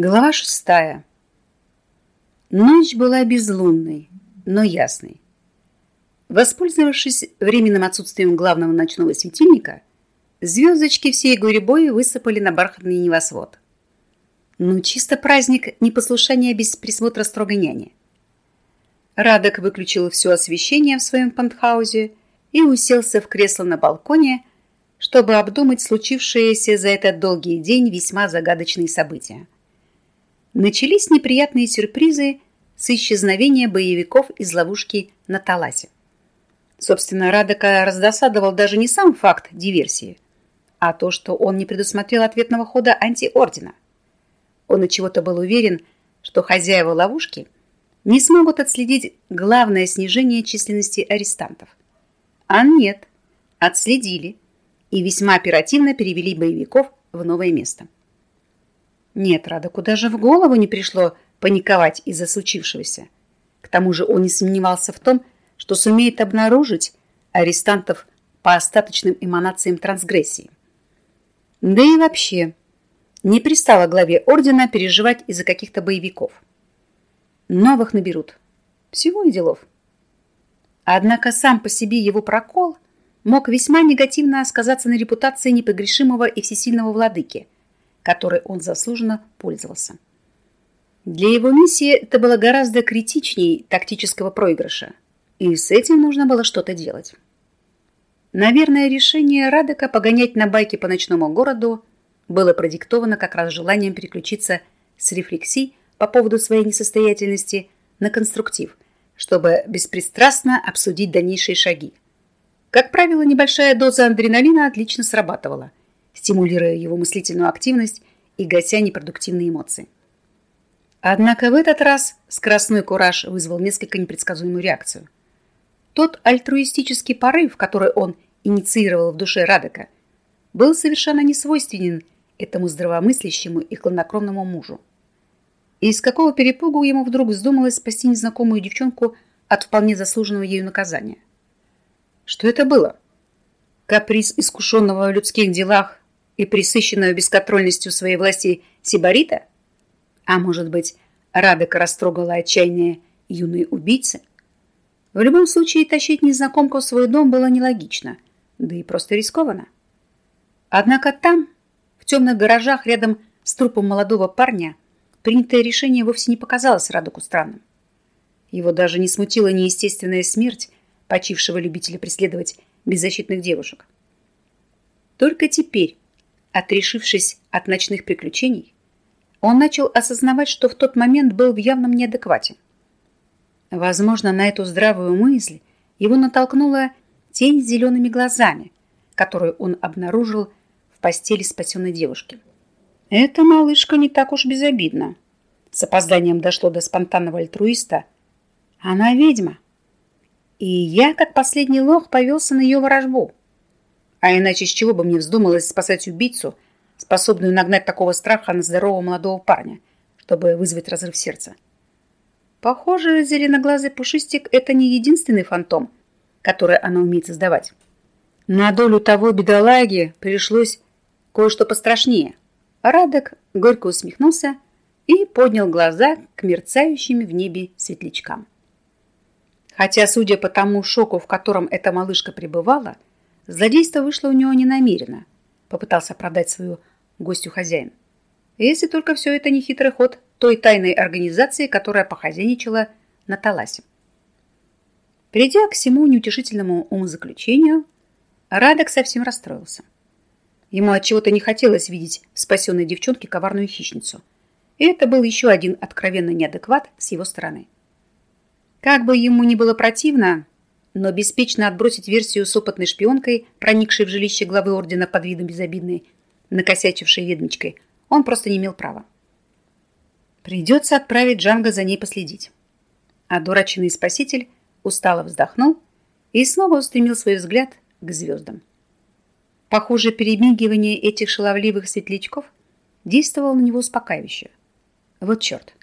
Глава шестая. Ночь была безлунной, но ясной. Воспользовавшись временным отсутствием главного ночного светильника, звездочки всей гурьбой высыпали на бархатный небосвод. Ну, чисто праздник непослушания без присмотра строгой няни. Радок выключил все освещение в своем пентхаузе и уселся в кресло на балконе, чтобы обдумать случившиеся за этот долгий день весьма загадочные события начались неприятные сюрпризы с исчезновения боевиков из ловушки на Таласе. Собственно, Радока раздосадовал даже не сам факт диверсии, а то, что он не предусмотрел ответного хода антиордена. Он от чего-то был уверен, что хозяева ловушки не смогут отследить главное снижение численности арестантов. А нет, отследили и весьма оперативно перевели боевиков в новое место. Нет, Рада, куда же в голову не пришло паниковать из-за случившегося. К тому же он не сомневался в том, что сумеет обнаружить арестантов по остаточным эманациям трансгрессии. Да и вообще, не пристало главе ордена переживать из-за каких-то боевиков. Новых наберут. Всего и делов. Однако сам по себе его прокол мог весьма негативно сказаться на репутации непогрешимого и всесильного владыки – которой он заслуженно пользовался. Для его миссии это было гораздо критичнее тактического проигрыша, и с этим нужно было что-то делать. Наверное, решение Радека погонять на байке по ночному городу было продиктовано как раз желанием переключиться с рефлексий по поводу своей несостоятельности на конструктив, чтобы беспристрастно обсудить дальнейшие шаги. Как правило, небольшая доза адреналина отлично срабатывала, стимулируя его мыслительную активность и гася непродуктивные эмоции. Однако в этот раз скоростной кураж вызвал несколько непредсказуемую реакцию. Тот альтруистический порыв, который он инициировал в душе Радека, был совершенно несвойственен этому здравомыслящему и хладнокровному мужу. И из какого перепугу ему вдруг вздумалось спасти незнакомую девчонку от вполне заслуженного ею наказания? Что это было? Каприз искушенного в людских делах и присыщенного бесконтрольностью своей власти Сибарита? А может быть, Радека растрогала отчаяние юной убийцы? В любом случае, тащить незнакомку в свой дом было нелогично, да и просто рискованно. Однако там, в темных гаражах рядом с трупом молодого парня, принятое решение вовсе не показалось Радоку странным. Его даже не смутила неестественная смерть почившего любителя преследовать беззащитных девушек. Только теперь, Отрешившись от ночных приключений, он начал осознавать, что в тот момент был в явном неадеквате. Возможно, на эту здравую мысль его натолкнула тень с зелеными глазами, которую он обнаружил в постели спасенной девушки. Эта малышка не так уж безобидна. С опозданием дошло до спонтанного альтруиста. Она ведьма. И я, как последний лох, повелся на ее ворожбу. А иначе с чего бы мне вздумалось спасать убийцу, способную нагнать такого страха на здорового молодого парня, чтобы вызвать разрыв сердца? Похоже, зеленоглазый пушистик – это не единственный фантом, который она умеет создавать. На долю того бедолаги пришлось кое-что пострашнее. Радок горько усмехнулся и поднял глаза к мерцающим в небе светлячкам. Хотя, судя по тому шоку, в котором эта малышка пребывала – Злодейство вышло у него ненамеренно, попытался оправдать свою гостю хозяин. Если только все это не хитрый ход той тайной организации, которая похозяйничала на Таласе. Придя к всему неутешительному умозаключению, Радок совсем расстроился. Ему от чего то не хотелось видеть в спасенной девчонке коварную хищницу. И это был еще один откровенный неадекват с его стороны. Как бы ему ни было противно, но беспечно отбросить версию с опытной шпионкой, проникшей в жилище главы ордена под видом безобидной, накосячившей ведьмичкой, он просто не имел права. Придется отправить Джанга за ней последить. А дурачный спаситель устало вздохнул и снова устремил свой взгляд к звездам. Похоже, перемигивание этих шаловливых светлячков действовало на него успокаивающе. Вот черт.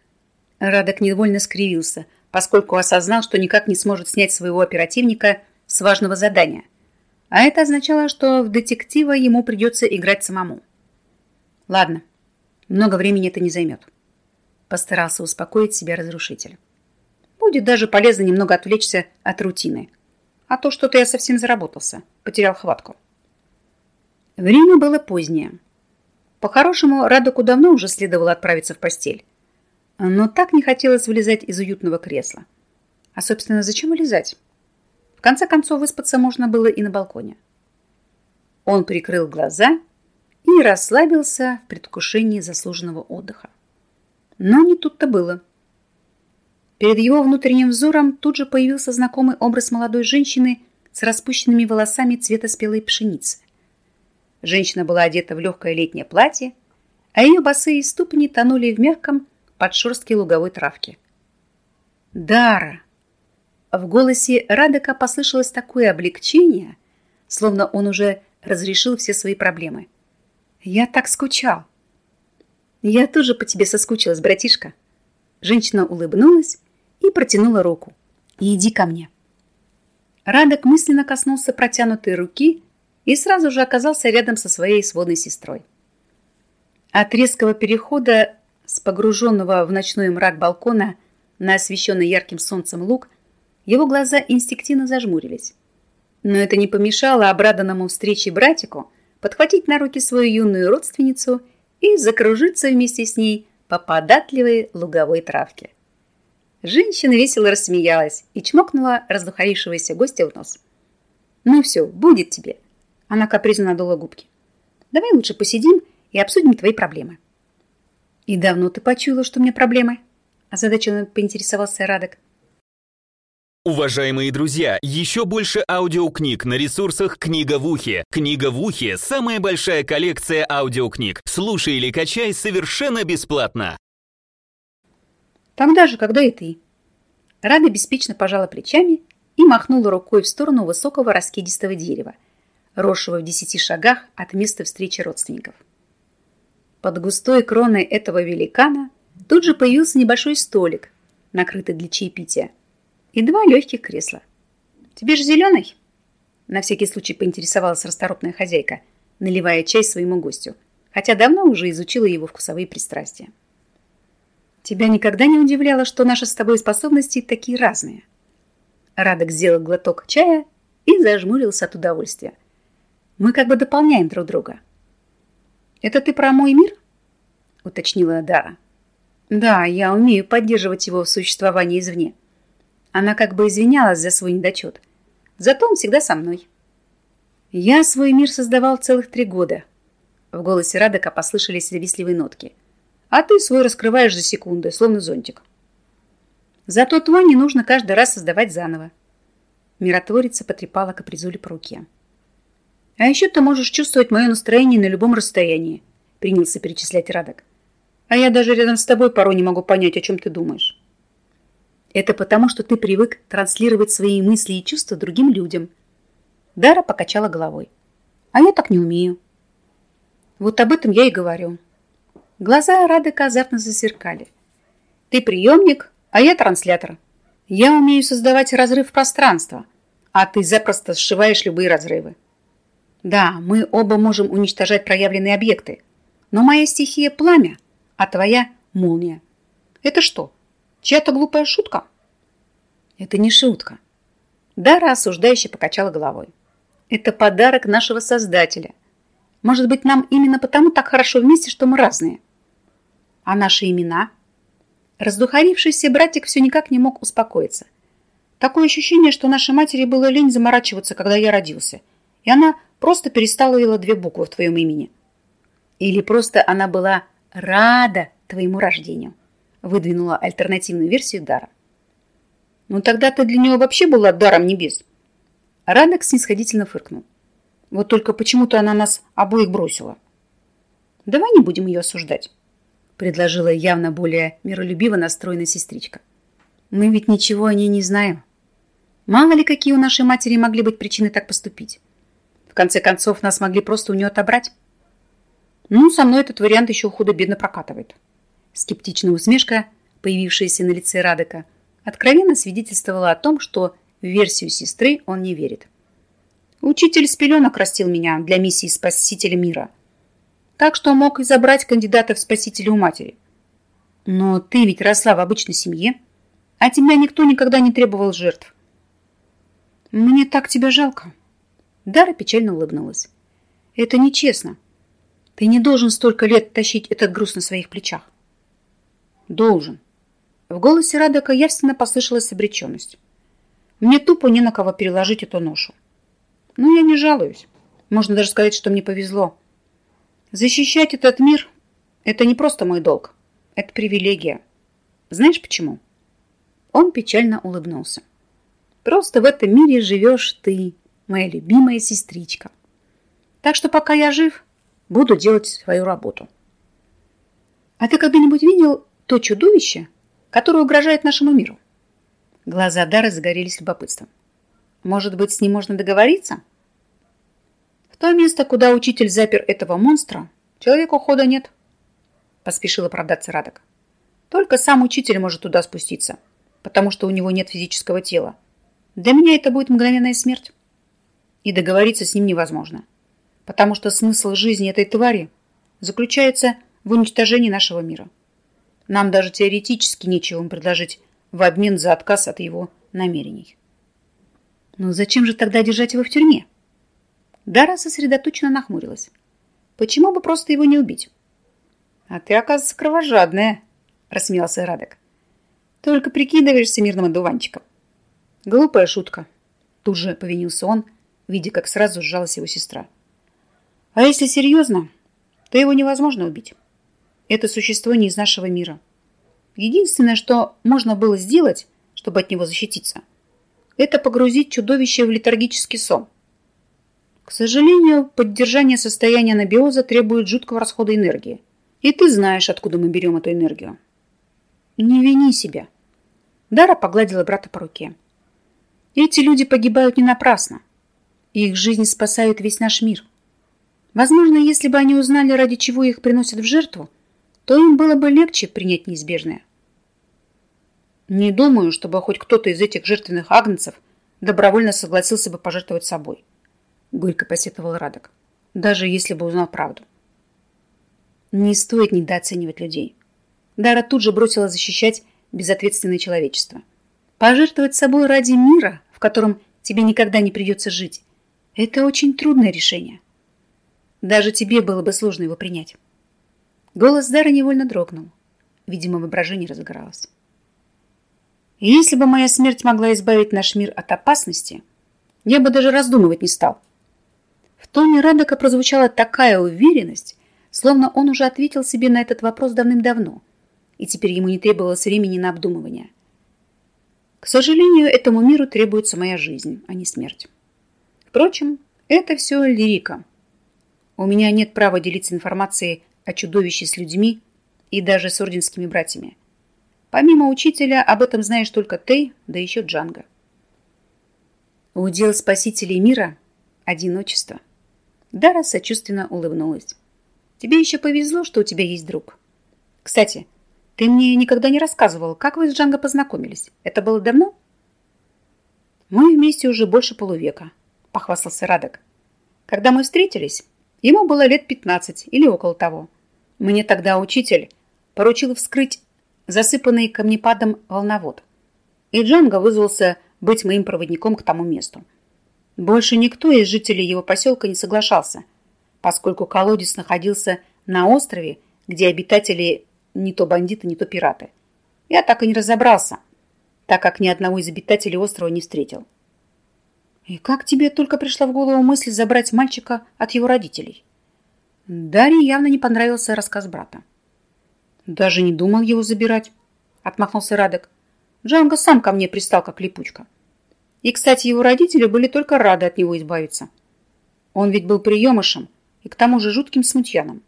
Радок невольно скривился, поскольку осознал, что никак не сможет снять своего оперативника с важного задания. А это означало, что в детектива ему придется играть самому. Ладно, много времени это не займет. Постарался успокоить себя разрушитель. Будет даже полезно немного отвлечься от рутины. А то что-то я совсем заработался, потерял хватку. Время было позднее. По-хорошему, Радоку давно уже следовало отправиться в постель. Но так не хотелось вылезать из уютного кресла. А, собственно, зачем вылезать? В конце концов, выспаться можно было и на балконе. Он прикрыл глаза и расслабился в предвкушении заслуженного отдыха. Но не тут-то было. Перед его внутренним взором тут же появился знакомый образ молодой женщины с распущенными волосами цвета спелой пшеницы. Женщина была одета в легкое летнее платье, а ее босые ступни тонули в мягком подшерстке луговой травки. «Дара!» В голосе Радека послышалось такое облегчение, словно он уже разрешил все свои проблемы. «Я так скучал!» «Я тоже по тебе соскучилась, братишка!» Женщина улыбнулась и протянула руку. «Иди ко мне». Радок мысленно коснулся протянутой руки и сразу же оказался рядом со своей сводной сестрой. От резкого перехода с погруженного в ночной мрак балкона на освещенный ярким солнцем луг его глаза инстинктивно зажмурились. Но это не помешало обраданному встрече братику подхватить на руки свою юную родственницу и закружиться вместе с ней по податливой луговой травке. Женщина весело рассмеялась и чмокнула раздухарившегося гостя в нос. «Ну все, будет тебе!» Она капризно надула губки. «Давай лучше посидим и обсудим твои проблемы». «И давно ты почуяла, что у меня проблемы?» Озадаченно поинтересовался Радок. Уважаемые друзья, еще больше аудиокниг на ресурсах «Книга в ухе». «Книга в ухе» — самая большая коллекция аудиокниг. Слушай или качай совершенно бесплатно. Тогда же, когда и ты. Рада беспечно пожала плечами и махнула рукой в сторону высокого раскидистого дерева, росшего в десяти шагах от места встречи родственников. Под густой кроной этого великана тут же появился небольшой столик, накрытый для чаепития, и два легких кресла. «Тебе же зеленый?» На всякий случай поинтересовалась расторопная хозяйка, наливая чай своему гостю, хотя давно уже изучила его вкусовые пристрастия. Тебя никогда не удивляло, что наши с тобой способности такие разные? Радок сделал глоток чая и зажмурился от удовольствия. Мы как бы дополняем друг друга. Это ты про мой мир? Уточнила Дара. Да, я умею поддерживать его в существовании извне. Она как бы извинялась за свой недочет. Зато он всегда со мной. Я свой мир создавал целых три года. В голосе Радока послышались завистливые нотки – а ты свой раскрываешь за секунды, словно зонтик. Зато твой не нужно каждый раз создавать заново. Миротворица потрепала капризули по руке. А еще ты можешь чувствовать мое настроение на любом расстоянии, принялся перечислять Радок. А я даже рядом с тобой порой не могу понять, о чем ты думаешь. Это потому, что ты привык транслировать свои мысли и чувства другим людям. Дара покачала головой. А я так не умею. Вот об этом я и говорю. Глаза Радека азартно засеркали. Ты приемник, а я транслятор. Я умею создавать разрыв пространства, а ты запросто сшиваешь любые разрывы. Да, мы оба можем уничтожать проявленные объекты, но моя стихия – пламя, а твоя – молния. Это что, чья-то глупая шутка? Это не шутка. Дара осуждающе покачала головой. Это подарок нашего Создателя. Может быть, нам именно потому так хорошо вместе, что мы разные. А наши имена? Раздухарившийся братик все никак не мог успокоиться. Такое ощущение, что нашей матери было лень заморачиваться, когда я родился, и она просто переставила две буквы в твоем имени. Или просто она была рада твоему рождению, выдвинула альтернативную версию Дара. Ну тогда ты для нее вообще была даром небес. Радок снисходительно фыркнул. Вот только почему-то она нас обоих бросила. Давай не будем ее осуждать предложила явно более миролюбиво настроенная сестричка. Мы ведь ничего о ней не знаем. Мало ли, какие у нашей матери могли быть причины так поступить. Конце концов, нас могли просто у нее отобрать. Ну, со мной этот вариант еще худо-бедно прокатывает. Скептичная усмешка, появившаяся на лице Радека, откровенно свидетельствовала о том, что в версию сестры он не верит. Учитель с пеленок растил меня для миссии спасителя мира – так что мог и забрать кандидата в спасители у матери. Но ты ведь росла в обычной семье, а тебя никто никогда не требовал жертв. Мне так тебя жалко. Дара печально улыбнулась. Это нечестно. Ты не должен столько лет тащить этот груз на своих плечах. Должен. В голосе Радока явственно послышалась обреченность. Мне тупо не на кого переложить эту ношу. Но я не жалуюсь. Можно даже сказать, что мне повезло. Защищать этот мир – это не просто мой долг. Это привилегия. Знаешь почему? Он печально улыбнулся. Просто в этом мире живешь ты, моя любимая сестричка. Так что пока я жив, буду делать свою работу. А ты когда-нибудь видел то чудовище, которое угрожает нашему миру? Глаза Дары загорелись любопытством. Может быть, с ним можно договориться? В то место, куда учитель запер этого монстра, человеку хода нет. Поспешил оправдаться Радок. Только сам учитель может туда спуститься, потому что у него нет физического тела. Для меня это будет мгновенная смерть. И договориться с ним невозможно, потому что смысл жизни этой твари заключается в уничтожении нашего мира. Нам даже теоретически нечего им предложить в обмен за отказ от его намерений. Но зачем же тогда держать его в тюрьме? Дара сосредоточенно нахмурилась. Почему бы просто его не убить? А ты, оказывается, кровожадная, рассмеялся Радек. Только прикидываешься мирным одуванчиком. Глупая шутка. Тут же повинился он, видя, как сразу сжалась его сестра. А если серьезно, то его невозможно убить. Это существо не из нашего мира. Единственное, что можно было сделать, чтобы от него защититься, это погрузить чудовище в летаргический сон. К сожалению, поддержание состояния анабиоза требует жуткого расхода энергии. И ты знаешь, откуда мы берем эту энергию. Не вини себя. Дара погладила брата по руке. Эти люди погибают не напрасно. Их жизнь спасает весь наш мир. Возможно, если бы они узнали, ради чего их приносят в жертву, то им было бы легче принять неизбежное. Не думаю, чтобы хоть кто-то из этих жертвенных агнцев добровольно согласился бы пожертвовать собой. Горько посетовал Радок, даже если бы узнал правду. Не стоит недооценивать людей. Дара тут же бросила защищать безответственное человечество. Пожертвовать собой ради мира, в котором тебе никогда не придется жить, это очень трудное решение. Даже тебе было бы сложно его принять. Голос Дары невольно дрогнул. Видимо, воображение разыгралось. Если бы моя смерть могла избавить наш мир от опасности, я бы даже раздумывать не стал. В тоне Радока прозвучала такая уверенность, словно он уже ответил себе на этот вопрос давным-давно, и теперь ему не требовалось времени на обдумывание. К сожалению, этому миру требуется моя жизнь, а не смерть. Впрочем, это все лирика. У меня нет права делиться информацией о чудовище с людьми и даже с орденскими братьями. Помимо учителя, об этом знаешь только ты, да еще Джанго. Удел спасителей мира – одиночество. Дара сочувственно улыбнулась. Тебе еще повезло, что у тебя есть друг. Кстати, ты мне никогда не рассказывал, как вы с Джанго познакомились. Это было давно? Мы вместе уже больше полувека, похвастался Радок. Когда мы встретились, ему было лет 15 или около того. Мне тогда учитель поручил вскрыть засыпанный камнепадом волновод. И Джанго вызвался быть моим проводником к тому месту. Больше никто из жителей его поселка не соглашался, поскольку колодец находился на острове, где обитатели не то бандиты, не то пираты. Я так и не разобрался, так как ни одного из обитателей острова не встретил. И как тебе только пришла в голову мысль забрать мальчика от его родителей? Дарье явно не понравился рассказ брата. «Даже не думал его забирать», — отмахнулся Радек. «Джанго сам ко мне пристал, как липучка. И, кстати, его родители были только рады от него избавиться. Он ведь был приемышем и к тому же жутким смутьяном.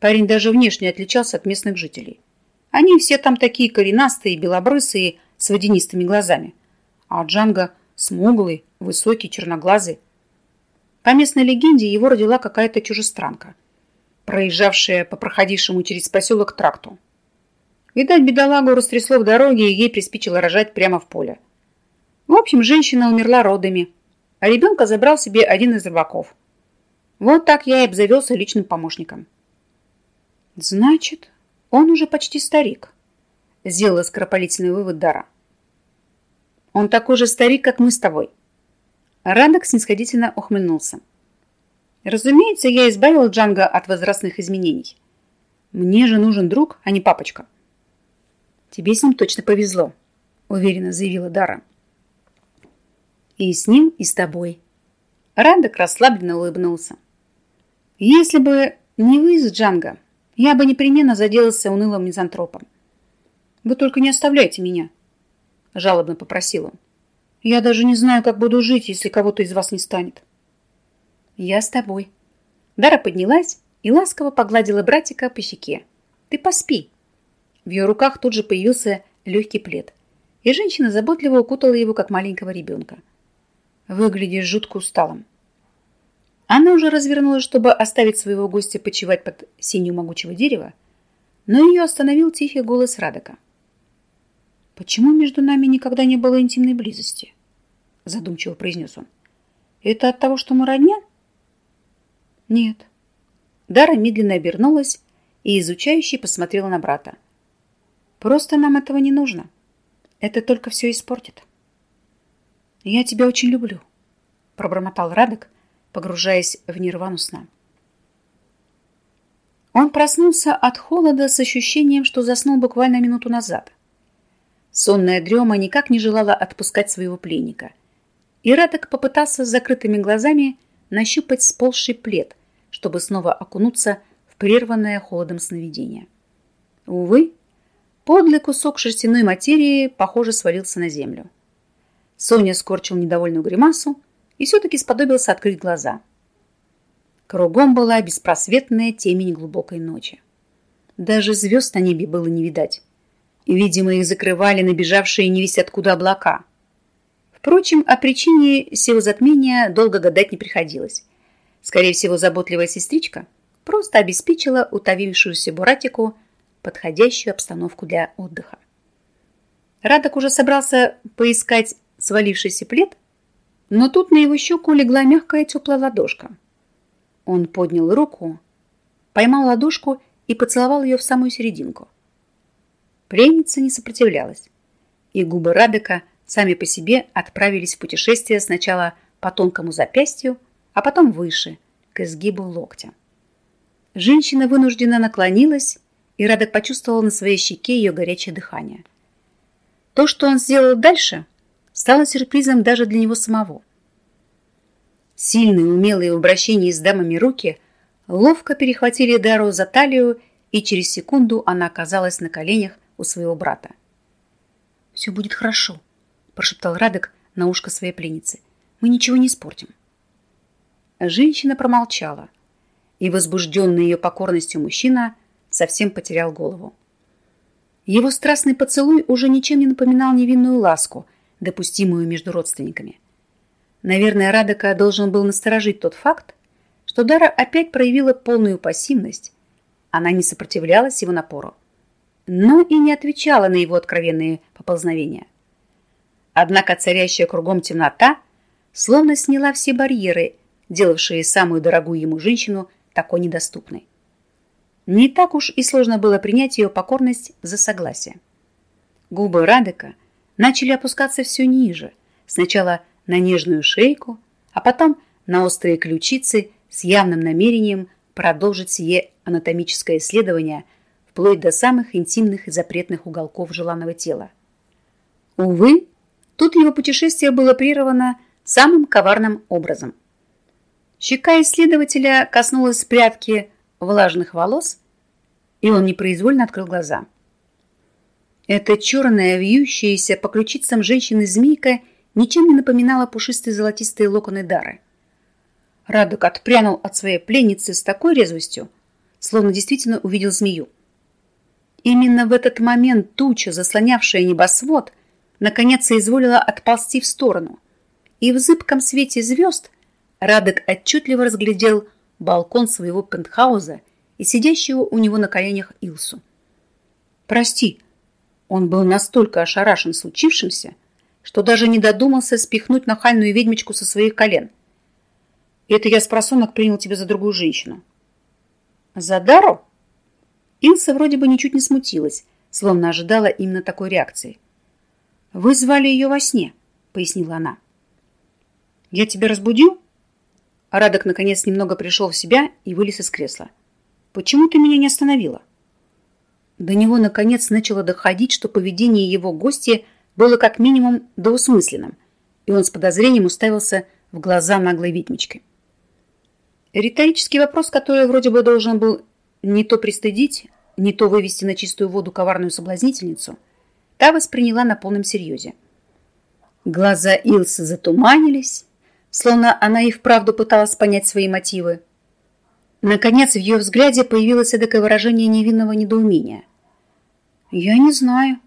Парень даже внешне отличался от местных жителей. Они все там такие коренастые, белобрысые, с водянистыми глазами. А Джанго смуглый, высокий, черноглазый, по местной легенде его родила какая-то чужестранка, проезжавшая по проходившему через поселок тракту. Видать, бедолагу растрясло в дороге, и ей приспичило рожать прямо в поле. В общем, женщина умерла родами, а ребенка забрал себе один из рыбаков. Вот так я и обзавелся личным помощником. Значит, Он уже почти старик, сделала скоропалительный вывод Дара. Он такой же старик, как мы с тобой. Радок снисходительно ухмыльнулся. Разумеется, я избавил Джанга от возрастных изменений. Мне же нужен друг, а не папочка. Тебе с ним точно повезло, уверенно заявила Дара. И с ним, и с тобой. Радок расслабленно улыбнулся. Если бы не вы с Джанга, я бы непременно заделался унылым мизантропом. Вы только не оставляйте меня, жалобно попросил он. Я даже не знаю, как буду жить, если кого-то из вас не станет. Я с тобой. Дара поднялась и ласково погладила братика по щеке. Ты поспи. В ее руках тут же появился легкий плед, и женщина заботливо укутала его, как маленького ребенка. Выглядишь жутко усталым. Она уже развернулась, чтобы оставить своего гостя почивать под сенью могучего дерева, но ее остановил тихий голос Радока. «Почему между нами никогда не было интимной близости?» задумчиво произнес он. «Это от того, что мы родня?» «Нет». Дара медленно обернулась и изучающе посмотрела на брата. «Просто нам этого не нужно. Это только все испортит». «Я тебя очень люблю», — пробормотал Радок, погружаясь в нирвану сна. Он проснулся от холода с ощущением, что заснул буквально минуту назад. Сонная дрема никак не желала отпускать своего пленника. И Радок попытался с закрытыми глазами нащупать сползший плед, чтобы снова окунуться в прерванное холодом сновидение. Увы, подлый кусок шерстяной материи, похоже, свалился на землю. Соня скорчил недовольную гримасу, и все-таки сподобился открыть глаза. Кругом была беспросветная темень глубокой ночи. Даже звезд на небе было не видать. И, видимо, их закрывали набежавшие не весь откуда облака. Впрочем, о причине сего затмения долго гадать не приходилось. Скорее всего, заботливая сестричка просто обеспечила утовившуюся Буратику подходящую обстановку для отдыха. Радок уже собрался поискать свалившийся плед, но тут на его щеку легла мягкая теплая ладошка. Он поднял руку, поймал ладошку и поцеловал ее в самую серединку. Пленница не сопротивлялась, и губы Радека сами по себе отправились в путешествие сначала по тонкому запястью, а потом выше, к изгибу локтя. Женщина вынужденно наклонилась, и Радек почувствовал на своей щеке ее горячее дыхание. То, что он сделал дальше, стало сюрпризом даже для него самого. Сильные, умелые в обращении с дамами руки ловко перехватили Дару за талию, и через секунду она оказалась на коленях у своего брата. «Все будет хорошо», – прошептал Радек на ушко своей пленницы. «Мы ничего не испортим». Женщина промолчала, и возбужденный ее покорностью мужчина совсем потерял голову. Его страстный поцелуй уже ничем не напоминал невинную ласку – допустимую между родственниками. Наверное, Радока должен был насторожить тот факт, что Дара опять проявила полную пассивность. Она не сопротивлялась его напору, но и не отвечала на его откровенные поползновения. Однако царящая кругом темнота словно сняла все барьеры, делавшие самую дорогую ему женщину такой недоступной. Не так уж и сложно было принять ее покорность за согласие. Губы Радека начали опускаться все ниже, сначала на нежную шейку, а потом на острые ключицы с явным намерением продолжить сие анатомическое исследование вплоть до самых интимных и запретных уголков желанного тела. Увы, тут его путешествие было прервано самым коварным образом. Щека исследователя коснулась прядки влажных волос, и он непроизвольно открыл глаза – эта черная, вьющаяся по ключицам женщины-змейка ничем не напоминала пушистые золотистые локоны Дары. Радок отпрянул от своей пленницы с такой резвостью, словно действительно увидел змею. Именно в этот момент туча, заслонявшая небосвод, наконец соизволила отползти в сторону, и в зыбком свете звезд Радок отчетливо разглядел балкон своего пентхауза и сидящего у него на коленях Илсу. «Прости», он был настолько ошарашен случившимся, что даже не додумался спихнуть нахальную ведьмочку со своих колен. Это я с просонок принял тебя за другую женщину. За Дару? Илса вроде бы ничуть не смутилась, словно ожидала именно такой реакции. «Вы звали ее во сне», — пояснила она. «Я тебя разбудил?» Радок наконец немного пришел в себя и вылез из кресла. «Почему ты меня не остановила?» До него наконец начало доходить, что поведение его гостя было как минимум двусмысленным, и он с подозрением уставился в глаза наглой ведьмочки. Риторический вопрос, который вроде бы должен был не то пристыдить, не то вывести на чистую воду коварную соблазнительницу, та восприняла на полном серьезе. Глаза Илсы затуманились, словно она и вправду пыталась понять свои мотивы. Наконец в ее взгляде появилось эдакое выражение невинного недоумения. «Я не знаю».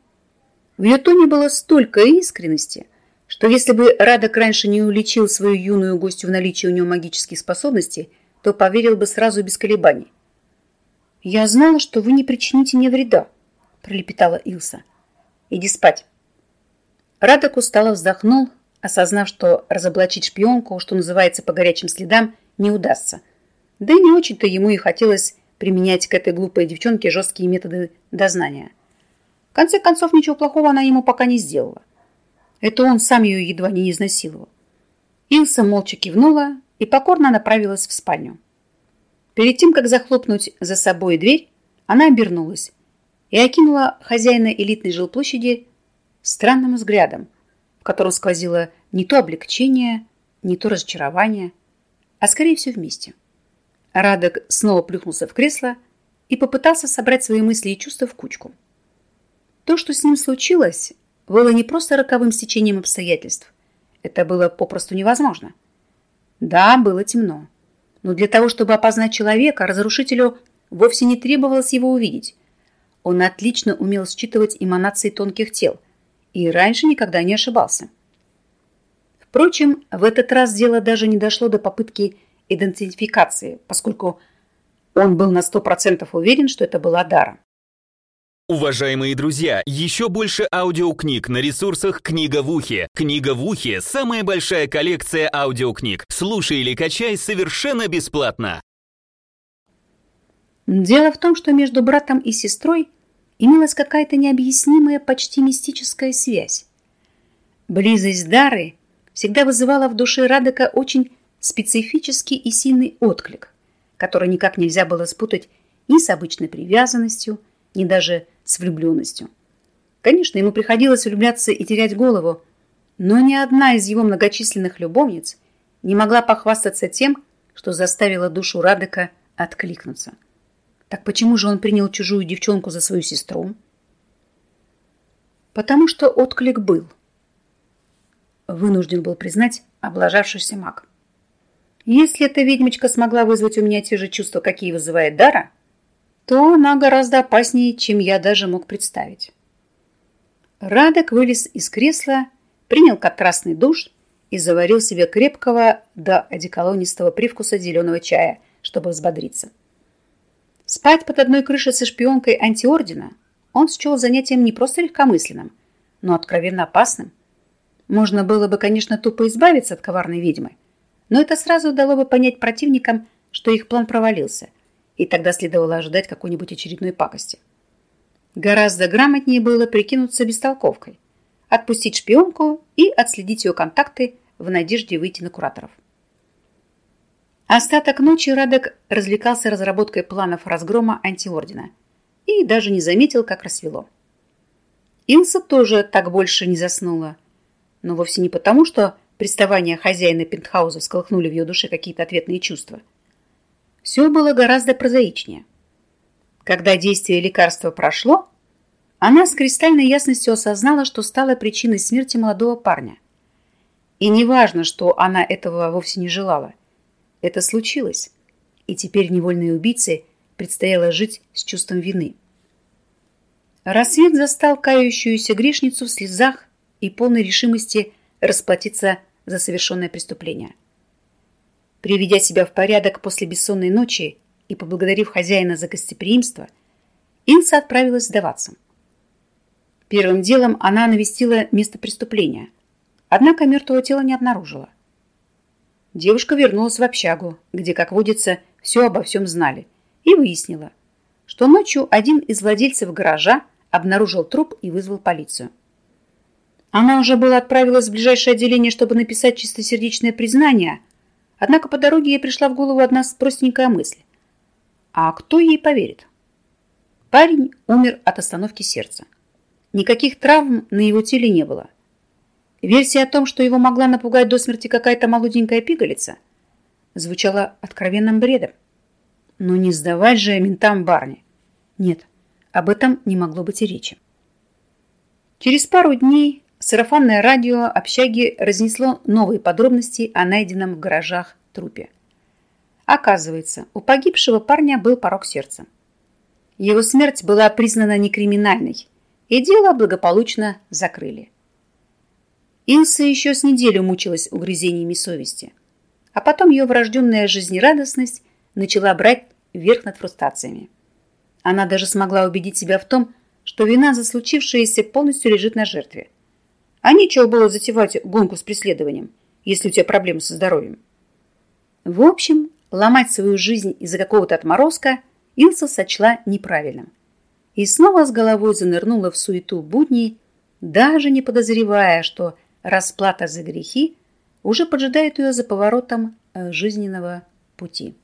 В ее тоне было столько искренности, что если бы Радок раньше не уличил свою юную гостью в наличии у нее магических способностей, то поверил бы сразу без колебаний. «Я знала, что вы не причините мне вреда», – пролепетала Илса. «Иди спать». Радок устало вздохнул, осознав, что разоблачить шпионку, что называется по горячим следам, не удастся. Да и не очень-то ему и хотелось применять к этой глупой девчонке жесткие методы дознания. В конце концов, ничего плохого она ему пока не сделала. Это он сам ее едва не изнасиловал. Илса молча кивнула и покорно направилась в спальню. Перед тем, как захлопнуть за собой дверь, она обернулась и окинула хозяина элитной жилплощади странным взглядом, в котором сквозило не то облегчение, не то разочарование, а скорее всего вместе. Радок снова плюхнулся в кресло и попытался собрать свои мысли и чувства в кучку. То, что с ним случилось, было не просто роковым стечением обстоятельств. Это было попросту невозможно. Да, было темно. Но для того, чтобы опознать человека, разрушителю вовсе не требовалось его увидеть. Он отлично умел считывать эманации тонких тел и раньше никогда не ошибался. Впрочем, в этот раз дело даже не дошло до попытки идентификации, поскольку он был на сто процентов уверен, что это была Дара. Уважаемые друзья, еще больше аудиокниг на ресурсах «Книга в ухе». «Книга в ухе» — самая большая коллекция аудиокниг. Слушай или качай совершенно бесплатно. Дело в том, что между братом и сестрой имелась какая-то необъяснимая, почти мистическая связь. Близость Дары всегда вызывала в душе Радека очень специфический и сильный отклик, который никак нельзя было спутать ни с обычной привязанностью, ни даже с влюбленностью. Конечно, ему приходилось влюбляться и терять голову, но ни одна из его многочисленных любовниц не могла похвастаться тем, что заставила душу Радека откликнуться. Так почему же он принял чужую девчонку за свою сестру? Потому что отклик был. Вынужден был признать облажавшийся маг. Если эта ведьмочка смогла вызвать у меня те же чувства, какие вызывает Дара, то она гораздо опаснее, чем я даже мог представить. Радок вылез из кресла, принял контрастный душ и заварил себе крепкого до одеколонистого привкуса зеленого чая, чтобы взбодриться. Спать под одной крышей со шпионкой антиордена он счел занятием не просто легкомысленным, но откровенно опасным. Можно было бы, конечно, тупо избавиться от коварной ведьмы, но это сразу дало бы понять противникам, что их план провалился – и тогда следовало ожидать какой-нибудь очередной пакости. Гораздо грамотнее было прикинуться бестолковкой, отпустить шпионку и отследить ее контакты в надежде выйти на кураторов. Остаток ночи Радек развлекался разработкой планов разгрома антиордена и даже не заметил, как рассвело. Илса тоже так больше не заснула, но вовсе не потому, что приставания хозяина пентхауза всколыхнули в ее душе какие-то ответные чувства – все было гораздо прозаичнее. Когда действие лекарства прошло, она с кристальной ясностью осознала, что стала причиной смерти молодого парня. И неважно, что она этого вовсе не желала. Это случилось, и теперь невольной убийце предстояло жить с чувством вины. Рассвет застал кающуюся грешницу в слезах и полной решимости расплатиться за совершенное преступление – Приведя себя в порядок после бессонной ночи и поблагодарив хозяина за гостеприимство, Инса отправилась сдаваться. Первым делом она навестила место преступления, однако мертвого тела не обнаружила. Девушка вернулась в общагу, где, как водится, все обо всем знали, и выяснила, что ночью один из владельцев гаража обнаружил труп и вызвал полицию. Она уже была отправилась в ближайшее отделение, чтобы написать чистосердечное признание, однако по дороге ей пришла в голову одна простенькая мысль. А кто ей поверит? Парень умер от остановки сердца. Никаких травм на его теле не было. Версия о том, что его могла напугать до смерти какая-то молоденькая пигалица, звучала откровенным бредом. Но не сдавать же ментам барни. Нет, об этом не могло быть и речи. Через пару дней сарафанное радио общаги разнесло новые подробности о найденном в гаражах трупе. Оказывается, у погибшего парня был порог сердца. Его смерть была признана некриминальной, и дело благополучно закрыли. Илса еще с неделю мучилась угрызениями совести, а потом ее врожденная жизнерадостность начала брать верх над фрустрациями. Она даже смогла убедить себя в том, что вина за случившееся полностью лежит на жертве. А нечего было затевать гонку с преследованием, если у тебя проблемы со здоровьем. В общем, ломать свою жизнь из-за какого-то отморозка Илса сочла неправильным. И снова с головой занырнула в суету будней, даже не подозревая, что расплата за грехи уже поджидает ее за поворотом э, жизненного пути.